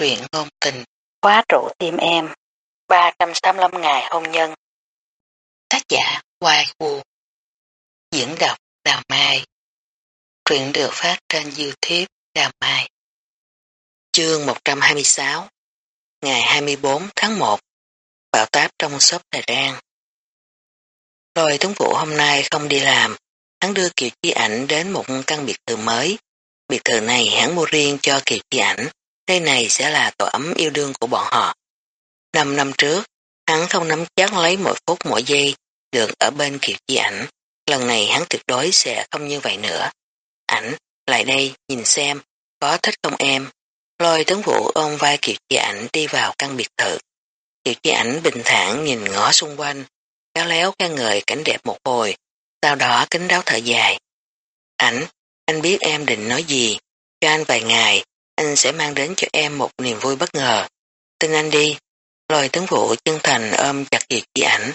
truyện ngôn tình, khóa trụ tim em, 385 ngày hôn nhân. Tác giả Hoài Vũ Diễn đọc Đào Mai. Truyện được phát trên Youtube Đào Mai. Chương 126 Ngày 24 tháng 1 Bạo táp trong shop thời gian Rồi tuấn vụ hôm nay không đi làm, hắn đưa Kiều Chi Ảnh đến một căn biệt thự mới. Biệt thự này hắn mua riêng cho Kiều Chi Ảnh đây này sẽ là tổ ấm yêu đương của bọn họ. Năm năm trước, hắn không nắm chắc lấy mỗi phút mỗi giây được ở bên Kiều Chi ảnh. Lần này hắn tuyệt đối sẽ không như vậy nữa. Ảnh, lại đây, nhìn xem, có thích không em? Lôi tướng vũ ôm vai Kiều Chi ảnh đi vào căn biệt thự. Kiều Chi ảnh bình thản nhìn ngõ xung quanh, kéo léo ca ngợi cảnh đẹp một hồi, sau đó kính đáo thở dài. Ảnh, anh biết em định nói gì, cho anh vài ngày, anh sẽ mang đến cho em một niềm vui bất ngờ. Tin anh đi. Lôi tướng vũ chân thành ôm chặt Kiều Chi ảnh.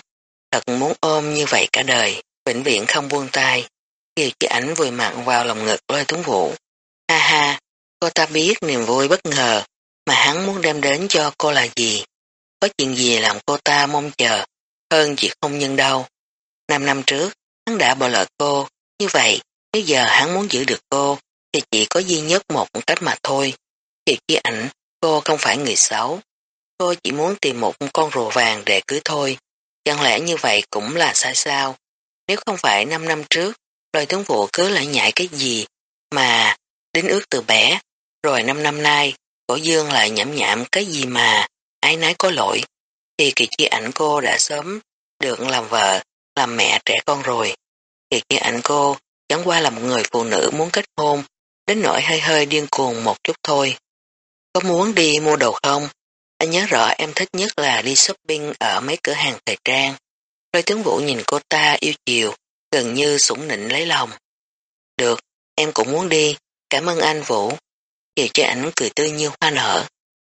Thật muốn ôm như vậy cả đời, vĩnh viễn không buông tay. Kiều Chi ảnh vùi mặn vào lòng ngực lôi tướng vũ Ha ha, cô ta biết niềm vui bất ngờ mà hắn muốn đem đến cho cô là gì. Có chuyện gì làm cô ta mong chờ hơn chuyện không nhân đâu. Năm năm trước, hắn đã bỏ lỡ cô, như vậy, bây giờ hắn muốn giữ được cô, thì chỉ có duy nhất một cách mà thôi kỳ Chi ảnh, cô không phải người xấu. Cô chỉ muốn tìm một con rùa vàng để cưới thôi. Chẳng lẽ như vậy cũng là sai sao? Nếu không phải 5 năm trước, loài tướng vụ cứ lại nhảy cái gì mà đến ước từ bé, rồi 5 năm nay, cổ dương lại nhảm nhảm cái gì mà ái nái có lỗi, thì kỳ chi ảnh cô đã sớm được làm vợ, làm mẹ trẻ con rồi. Kỳ chi ảnh cô chẳng qua là một người phụ nữ muốn kết hôn đến nỗi hơi hơi điên cuồng một chút thôi. Có muốn đi mua đồ không? Anh nhớ rõ em thích nhất là đi shopping ở mấy cửa hàng thời trang. Lôi tướng vũ nhìn cô ta yêu chiều, gần như sủng nịnh lấy lòng. Được, em cũng muốn đi, cảm ơn anh Vũ. Kiều cho ảnh cười tươi như hoa nở.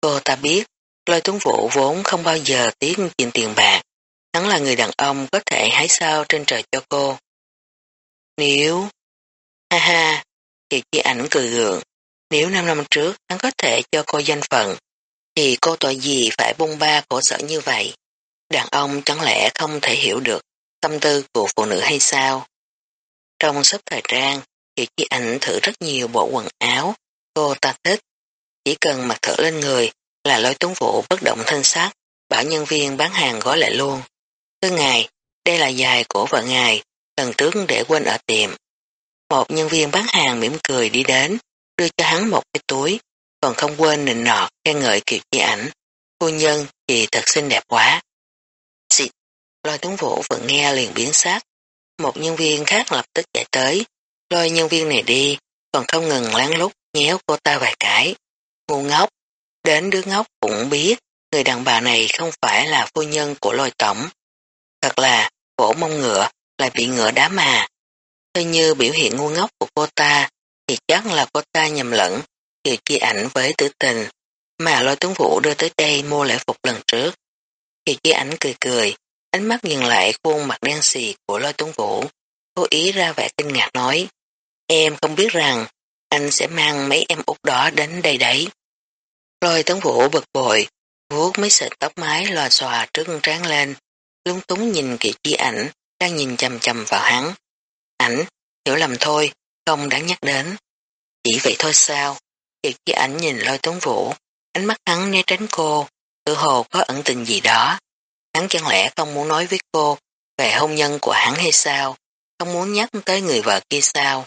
Cô ta biết, lôi tướng vũ vốn không bao giờ tiếc chuyện tiền bạc. Hắn là người đàn ông có thể hái sao trên trời cho cô. Nếu... Ha ha, Kiều Chi ảnh cười gượng. Nếu 5 năm trước hắn có thể cho cô danh phận, thì cô tội gì phải bung ba khổ sở như vậy? Đàn ông chẳng lẽ không thể hiểu được tâm tư của phụ nữ hay sao? Trong shop thời trang, Kiều Chi ảnh thử rất nhiều bộ quần áo, cô ta thích. Chỉ cần mặc thử lên người là lối tuấn vụ bất động thanh sắc, bảo nhân viên bán hàng gói lại luôn. Thứ ngài, đây là dài của vợ ngài, lần trước để quên ở tiệm. Một nhân viên bán hàng mỉm cười đi đến, đưa cho hắn một cái túi, còn không quên nịnh nọt khen ngợi Kiều Chi ảnh. Phu nhân, chị thật xinh đẹp quá. Xịt, lôi tuấn vũ vừa nghe liền biến sắc. Một nhân viên khác lập tức chạy tới, lôi nhân viên này đi, còn không ngừng lén lút nhéo cô ta vài cái. Ngu ngốc, đến đứa ngốc cũng biết người đàn bà này không phải là phu nhân của lôi tổng. Thật là, cổ mông ngựa, lại bị ngựa đá mà. Thôi như biểu hiện ngu ngốc của cô ta, thì chắc là cô ta nhầm lẫn Kiều Chi ảnh với tử tình, mà lôi tướng vũ đưa tới đây mua lễ phục lần trước. Kiều Chi ảnh cười cười, ánh mắt nhìn lại khuôn mặt đen xì của lôi tướng vũ, cố ý ra vẻ kinh ngạc nói, em không biết rằng anh sẽ mang mấy em út đó đến đây đấy. Lôi tướng vũ bực bội, vuốt mấy sợi tóc mái lòa xòa trước trán lên, lúng túng nhìn Kiều Chi ảnh đang nhìn chầm chầm vào hắn. Ảnh, hiểu lầm thôi, không đáng nhắc đến. Chỉ vậy thôi sao? Kiệt với ảnh nhìn lôi tuấn vũ, ánh mắt hắn né tránh cô, tự hồ có ẩn tình gì đó. Hắn chẳng lẽ không muốn nói với cô về hôn nhân của hắn hay sao? Không muốn nhắc tới người vợ kia sao?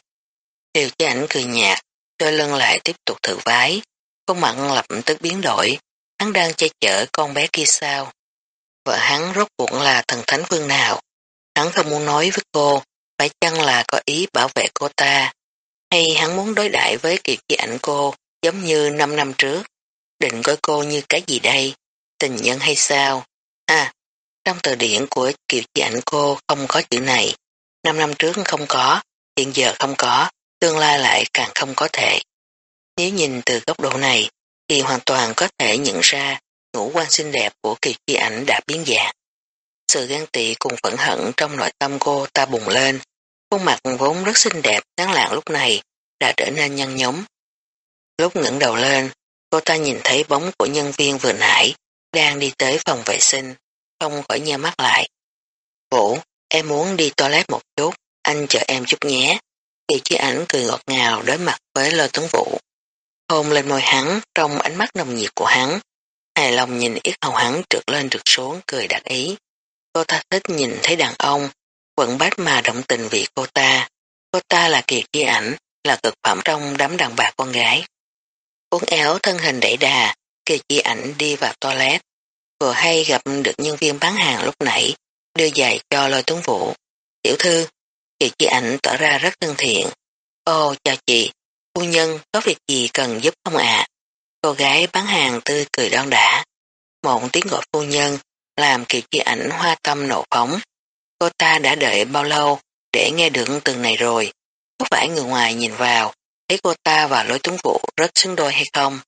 Điều cho ảnh cười nhạt, đôi lưng lại tiếp tục thử vái. Khuôn mặt lập tức biến đổi, hắn đang che chở con bé kia sao? Vợ hắn rốt cuộc là thần thánh phương nào? Hắn không muốn nói với cô, phải chăng là có ý bảo vệ cô ta? Hay hắn muốn đối đại với Kiệt Chi ảnh cô giống như 5 năm trước? Định coi cô như cái gì đây? Tình nhân hay sao? À, trong từ điển của Kiều Chi ảnh cô không có chữ này. 5 năm trước không có, hiện giờ không có, tương lai lại càng không có thể. Nếu nhìn từ góc độ này, thì hoàn toàn có thể nhận ra ngũ quan xinh đẹp của Kiều Chi ảnh đã biến dạng. Sự ghen tị cùng phẫn hận trong nội tâm cô ta bùng lên, Khuôn mặt vốn rất xinh đẹp, sáng lạng lúc này đã trở nên nhăn nhóm. Lúc ngẩng đầu lên, Cô ta nhìn thấy bóng của nhân viên vừa nãy đang đi tới phòng vệ sinh, không khỏi nhe mắt lại. Vũ, em muốn đi toilet một chút, anh chờ em chút nhé. kỳ Chi ảnh cười ngọt ngào đối mặt với Lôi Tuấn Vũ. Hôn lên môi hắn trong ánh mắt nồng nhiệt của hắn. Hài lòng nhìn ít hầu hắn trượt lên trượt xuống cười đặc ý. Cô ta thích nhìn thấy đàn ông, quận bát mà động tình vì cô ta. Cô ta là kiệt Chi ảnh, là cực phẩm trong đám đàn bà con gái. Uống éo thân hình đẩy đà, kiệt Chi ảnh đi vào toilet. Vừa hay gặp được nhân viên bán hàng lúc nãy, đưa giày cho lôi tuấn vũ. Tiểu thư, kiệt di ảnh tỏ ra rất thân thiện. Ô, chào chị, phu nhân có việc gì cần giúp không ạ? Cô gái bán hàng tươi cười đon đã. Một tiếng gọi phu nhân làm kỳ chi ảnh hoa tâm nổ phóng. Cô ta đã đợi bao lâu để nghe được từng này rồi. Có phải người ngoài nhìn vào, thấy cô ta và lối tuấn vũ rất xứng đôi hay không?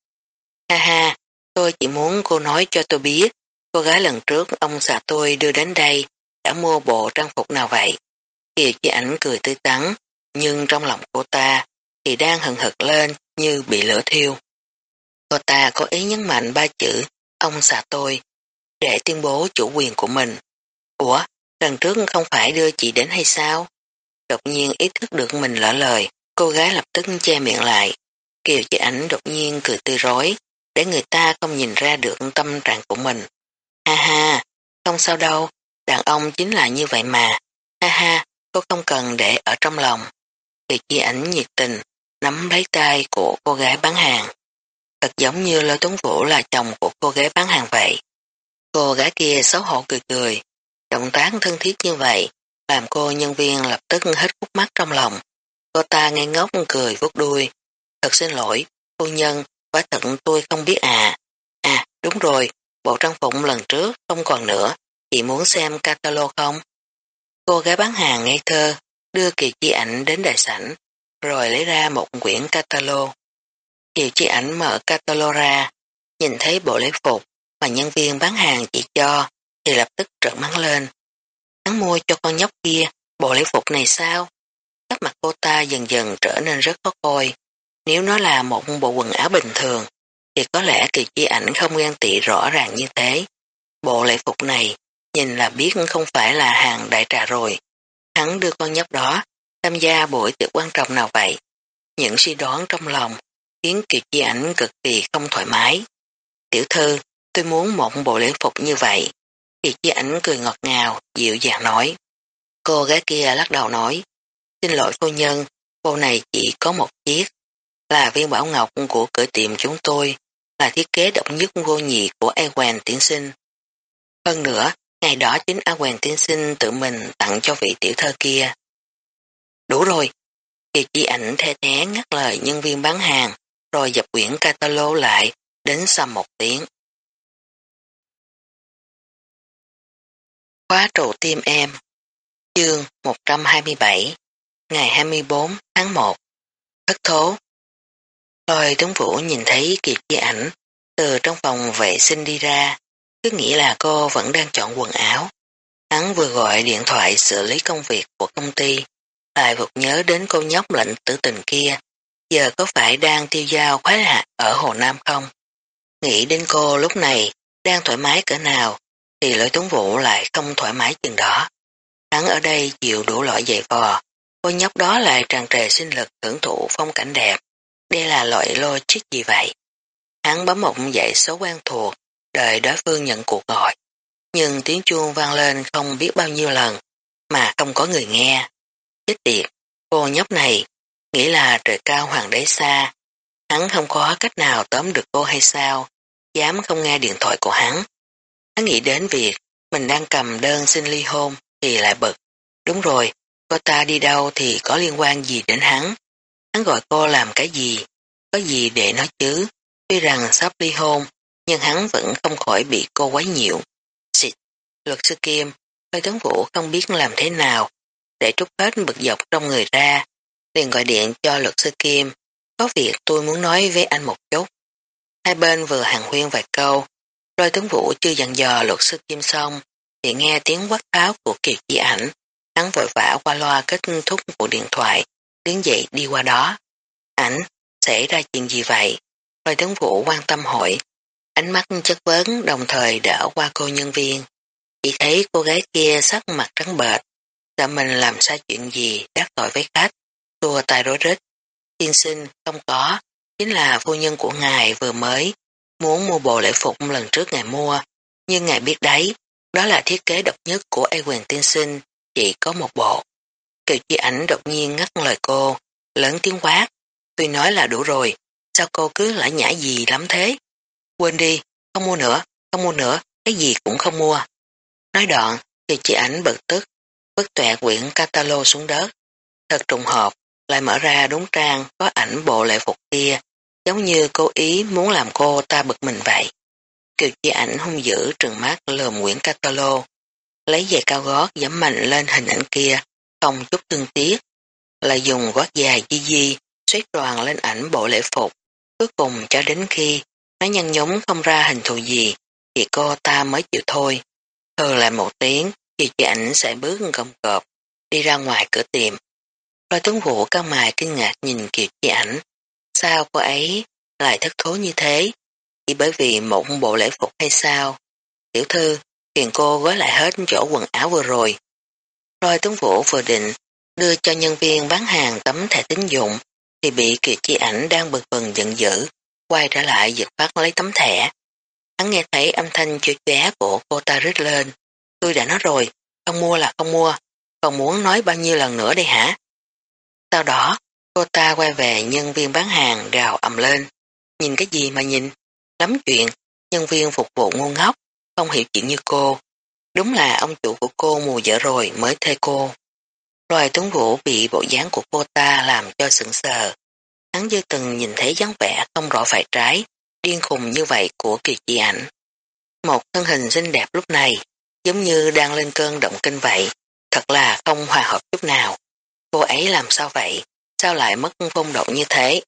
Ha ha, tôi chỉ muốn cô nói cho tôi biết, cô gái lần trước ông xã tôi đưa đến đây đã mua bộ trang phục nào vậy? Kiều chi ảnh cười tươi tắn, nhưng trong lòng cô ta thì đang hừng hực lên như bị lửa thiêu. Cô ta có ý nhấn mạnh ba chữ ông xã tôi để tuyên bố chủ quyền của mình. Ủa, lần trước không phải đưa chị đến hay sao? Đột nhiên ý thức được mình lỡ lời, cô gái lập tức che miệng lại. Kiều chị ảnh đột nhiên cười tươi rối, để người ta không nhìn ra được tâm trạng của mình. Ha ha, không sao đâu, đàn ông chính là như vậy mà. Ha ha, cô không cần để ở trong lòng. Kiều chị ảnh nhiệt tình, nắm lấy tay của cô gái bán hàng. Thật giống như Lôi Tuấn Vũ là chồng của cô gái bán hàng vậy. Cô gái kia xấu hổ cười cười. Động tác thân thiết như vậy, làm cô nhân viên lập tức hết khúc mắt trong lòng. Cô ta ngây ngốc cười vuốt đuôi. Thật xin lỗi, cô nhân, quả thật tôi không biết à. À, đúng rồi, bộ trang phục lần trước không còn nữa, chị muốn xem catalog không? Cô gái bán hàng ngây thơ, đưa kỳ chi ảnh đến đại sảnh, rồi lấy ra một quyển catalog. Kiều chi ảnh mở catalog ra, nhìn thấy bộ lễ phục mà nhân viên bán hàng chỉ cho, thì lập tức trợn mắt lên. Hắn mua cho con nhóc kia bộ lễ phục này sao? Các mặt cô ta dần dần trở nên rất khó coi. Nếu nó là một bộ quần áo bình thường, thì có lẽ kỳ chi ảnh không ghen tị rõ ràng như thế. Bộ lễ phục này, nhìn là biết không phải là hàng đại trà rồi. Hắn đưa con nhóc đó tham gia buổi tiệc quan trọng nào vậy. Những suy đoán trong lòng khiến kỳ chi ảnh cực kỳ không thoải mái. Tiểu thư, tôi muốn một bộ lễ phục như vậy. Kỳ chi ảnh cười ngọt ngào, dịu dàng nói. Cô gái kia lắc đầu nói, xin lỗi phu nhân, bộ này chỉ có một chiếc, là viên bảo ngọc của cửa tiệm chúng tôi, là thiết kế độc nhất vô nhị của A Hoàng Tiến Sinh. Hơn nữa, ngày đó chính A Hoàng Tiến Sinh tự mình tặng cho vị tiểu thơ kia. Đủ rồi, kỳ Chi ảnh the thế ngắt lời nhân viên bán hàng, rồi dập quyển catalog lại, đến xăm một tiếng. Khóa trụ tim em. Chương 127 Ngày 24 tháng 1 Thất thố. Lôi tướng vũ nhìn thấy Kiệt với ảnh. Từ trong phòng vệ sinh đi ra, cứ nghĩ là cô vẫn đang chọn quần áo. Hắn vừa gọi điện thoại xử lý công việc của công ty, lại vụt nhớ đến cô nhóc lệnh tử tình kia, giờ có phải đang tiêu giao khoái lạc ở Hồ Nam không? Nghĩ đến cô lúc này đang thoải mái cỡ nào, thì lợi tuấn vũ lại không thoải mái chừng đó. Hắn ở đây chịu đủ loại dày vò, cô nhóc đó lại tràn trề sinh lực hưởng thụ phong cảnh đẹp. Đây là loại logic gì vậy? Hắn bấm một dãy số quen thuộc, đợi đối phương nhận cuộc gọi. Nhưng tiếng chuông vang lên không biết bao nhiêu lần, mà không có người nghe. Chết tiệt, cô nhóc này, nghĩ là trời cao hoàng đế xa. Hắn không có cách nào tóm được cô hay sao, dám không nghe điện thoại của hắn. Hắn nghĩ đến việc mình đang cầm đơn xin ly hôn thì lại bực. Đúng rồi, cô ta đi đâu thì có liên quan gì đến hắn. Hắn gọi cô làm cái gì, có gì để nói chứ. Tuy rằng sắp ly hôn, nhưng hắn vẫn không khỏi bị cô quấy nhiễu. Xịt, luật sư Kim, hơi tướng vũ không biết làm thế nào để trút hết bực dọc trong người ra, liền gọi điện cho luật sư Kim. Có việc tôi muốn nói với anh một chút. Hai bên vừa hàng huyên vài câu, lôi tướng vũ chưa dặn dò luật sư Kim xong, thì nghe tiếng quát tháo của Kiều Chi ảnh. Hắn vội vã qua loa kết thúc của điện thoại, đứng dậy đi qua đó. Ảnh, xảy ra chuyện gì vậy? Lôi tướng vũ quan tâm hỏi, ánh mắt chất vấn đồng thời đỡ qua cô nhân viên. Chỉ thấy cô gái kia sắc mặt trắng bệch, sợ mình làm sai chuyện gì đắc tội với khách, tua tay rối rít. Tiên sinh không có, chính là phu nhân của ngài vừa mới, muốn mua bộ lễ phục lần trước ngài mua, nhưng ngài biết đấy, đó là thiết kế độc nhất của A quyền tiên sinh, chỉ có một bộ. Kiều chi ảnh đột nhiên ngắt lời cô, lớn tiếng quát, tuy nói là đủ rồi, sao cô cứ lãi nhã gì lắm thế? Quên đi, không mua nữa, không mua nữa, cái gì cũng không mua. Nói đoạn, Kiều chi ảnh bực tức, bức tọa quyển catalog xuống đất. Thật trùng hợp, lại mở ra đúng trang có ảnh bộ lễ phục kia, giống như cố ý muốn làm cô ta bực mình vậy. Kiều chi ảnh hung dữ trừng mắt lườm Nguyễn Catalo, lấy giày cao gót giẫm mạnh lên hình ảnh kia, không chút thương tiếc, lại dùng gót dài di di, xoét đoàn lên ảnh bộ lễ phục, cuối cùng cho đến khi nó nhăn nhúng không ra hình thù gì, thì cô ta mới chịu thôi. Thơ lại một tiếng, Kiều chi ảnh sẽ bước gồng cọp, đi ra ngoài cửa tiệm. Lôi tướng vũ cao mài kinh ngạc nhìn kiều chi ảnh. Sao cô ấy lại thất thố như thế? Chỉ bởi vì một bộ lễ phục hay sao? Tiểu thư, phiền cô gói lại hết chỗ quần áo vừa rồi. rồi tuấn vũ vừa định đưa cho nhân viên bán hàng tấm thẻ tín dụng thì bị kiều chi ảnh đang bực bừng giận dữ, quay trở lại giật phát lấy tấm thẻ. Hắn nghe thấy âm thanh chua chóe của cô ta rít lên. Tôi đã nói rồi, không mua là không mua, còn muốn nói bao nhiêu lần nữa đây hả? Sau đó, cô ta quay về nhân viên bán hàng gào ầm lên. Nhìn cái gì mà nhìn? Lắm chuyện, nhân viên phục vụ ngu ngốc, không hiểu chuyện như cô. Đúng là ông chủ của cô mù dở rồi mới thuê cô. Loài tuấn vũ bị bộ dáng của cô ta làm cho sững sờ. Hắn dư từng nhìn thấy dáng vẻ không rõ phải trái, điên khùng như vậy của kỳ chị ảnh. Một thân hình xinh đẹp lúc này, giống như đang lên cơn động kinh vậy, thật là không hòa hợp chút nào. Cô ấy làm sao vậy? Sao lại mất phong độ như thế?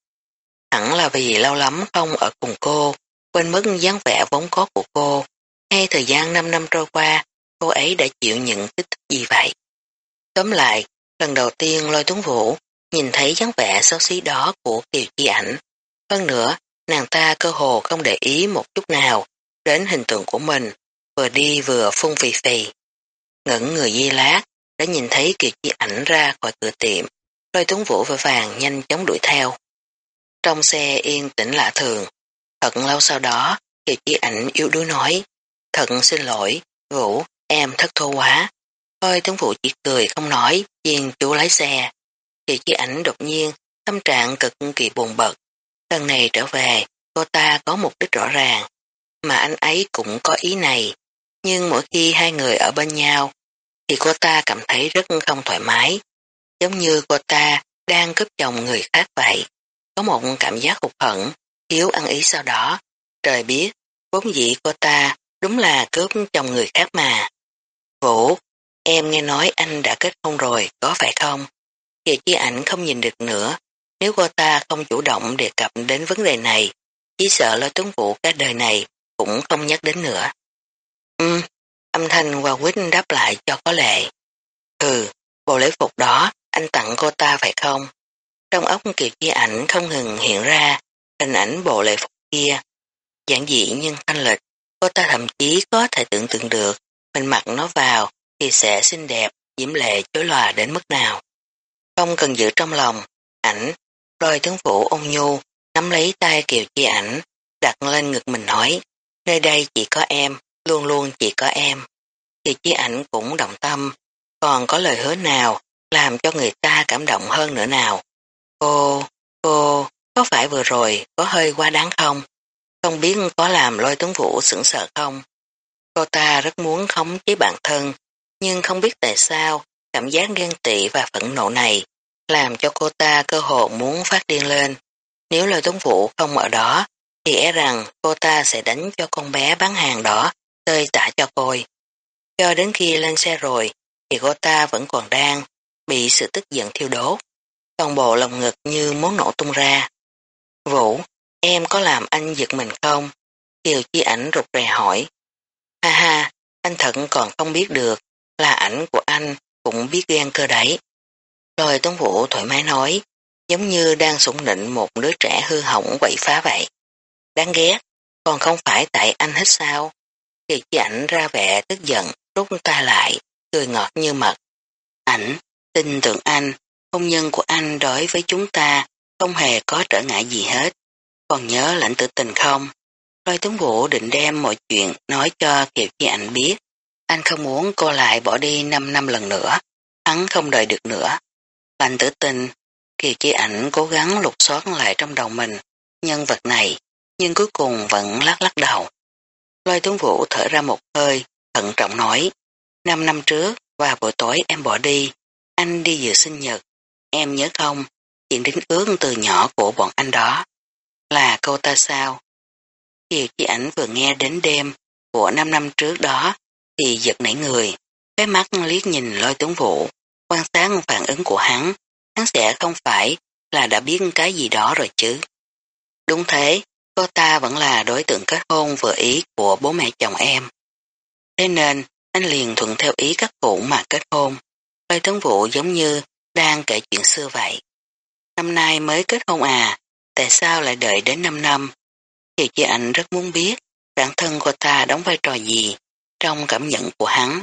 Hẳn là vì lâu lắm không ở cùng cô, quên mất dáng vẻ vốn có của cô. Hay thời gian 5 năm trôi qua, cô ấy đã chịu những tích thích gì vậy? Tóm lại, lần đầu tiên lôi tuấn vũ nhìn thấy dáng vẻ xấu xí đó của Kiều Chi ảnh. Hơn nữa, nàng ta cơ hồ không để ý một chút nào đến hình tượng của mình, vừa đi vừa phun phì phì. Ngẩn người di lát, đã nhìn thấy Kiều Chi ảnh ra khỏi cửa tiệm, lôi tuấn vũ và vàng nhanh chóng đuổi theo. Trong xe yên tĩnh lạ thường, thật lâu sau đó, Kiều Chí ảnh yếu đuối nói, thật xin lỗi, Vũ, em thất thô quá. Lôi tuấn vũ chỉ cười không nói, chiên chú lái xe. Kiều Chí ảnh đột nhiên, tâm trạng cực kỳ buồn bật. Lần này trở về, cô ta có mục đích rõ ràng, mà anh ấy cũng có ý này. Nhưng mỗi khi hai người ở bên nhau, thì cô ta cảm thấy rất không thoải mái. Giống như cô ta đang cướp chồng người khác vậy. Có một cảm giác hụt hẫng, thiếu ăn ý sau đó. Trời biết, vốn dĩ cô ta đúng là cướp chồng người khác mà. Vũ, em nghe nói anh đã kết hôn rồi, có phải không? về Chi ảnh không nhìn được nữa. Nếu cô ta không chủ động đề cập đến vấn đề này, chỉ sợ lôi tuấn vũ cả đời này cũng không nhắc đến nữa. ừm, âm thanh qua quýt đáp lại cho có lệ. Ừ, bộ lễ phục đó anh tặng cô ta phải không? Trong óc Kiều Chi ảnh không ngừng hiện ra hình ảnh bộ lệ phục kia. Giản dị nhưng thanh lịch, cô ta thậm chí có thể tưởng tượng được mình mặc nó vào thì sẽ xinh đẹp, diễm lệ chối lòa đến mức nào. Không cần giữ trong lòng, ảnh, đôi tướng phủ ôn nhu, nắm lấy tay Kiều Chi ảnh, đặt lên ngực mình nói, nơi đây chỉ có em, luôn luôn chỉ có em. Kiều Chi ảnh cũng động tâm, còn có lời hứa nào làm cho người ta cảm động hơn nữa nào. Cô, cô, có phải vừa rồi có hơi quá đáng không? Không biết có làm lôi tuấn vũ sững sợ không? Cô ta rất muốn khống chế bản thân, nhưng không biết tại sao cảm giác ghen tị và phẫn nộ này làm cho cô ta cơ hội muốn phát điên lên. Nếu lôi tuấn vũ không ở đó, thì e rằng cô ta sẽ đánh cho con bé bán hàng đó tơi tả cho côi. Cho đến khi lên xe rồi, thì cô ta vẫn còn đang bị sự tức giận thiêu đốt. Toàn bộ lòng ngực như muốn nổ tung ra. Vũ, em có làm anh giật mình không? Kiều chi ảnh rụt rè hỏi. Ha ha, anh thận còn không biết được, là ảnh của anh cũng biết ghen cơ đấy. Rồi Tống Vũ thoải mái nói, giống như đang sủng nịnh một đứa trẻ hư hỏng quậy phá vậy. đáng ghét, còn không phải tại anh hết sao. Kiều chi ảnh ra vẻ tức giận, rút ta lại, cười ngọt như mật. Ảnh, tin tưởng anh, hôn nhân của anh đối với chúng ta không hề có trở ngại gì hết. Còn nhớ lãnh tự tình không? Lôi tướng vũ định đem mọi chuyện nói cho Kiều Chi Ảnh biết. Anh không muốn cô lại bỏ đi 5 năm lần nữa. Hắn không đợi được nữa. Lãnh tử tình, Kiều Chi Ảnh cố gắng lục xót lại trong đầu mình nhân vật này, nhưng cuối cùng vẫn lắc lắc đầu. Lôi tướng vũ thở ra một hơi, thận trọng nói. Năm năm trước, và buổi tối em bỏ đi, anh đi dự sinh nhật. Em nhớ không, chuyện đính ước từ nhỏ của bọn anh đó. Là cô ta sao? Điều chị Ảnh vừa nghe đến đêm của năm năm trước đó thì giật nảy người, cái mắt liếc nhìn lôi tướng vũ, quan sát phản ứng của hắn, hắn sẽ không phải là đã biết cái gì đó rồi chứ. Đúng thế, cô ta vẫn là đối tượng kết hôn vừa ý của bố mẹ chồng em. Thế nên, anh liền thuận theo ý các cụ mà kết hôn. Lôi tướng vũ giống như đang kể chuyện xưa vậy. Năm nay mới kết hôn à, tại sao lại đợi đến 5 năm? Kiều Chi Anh rất muốn biết bản thân cô ta đóng vai trò gì trong cảm nhận của hắn.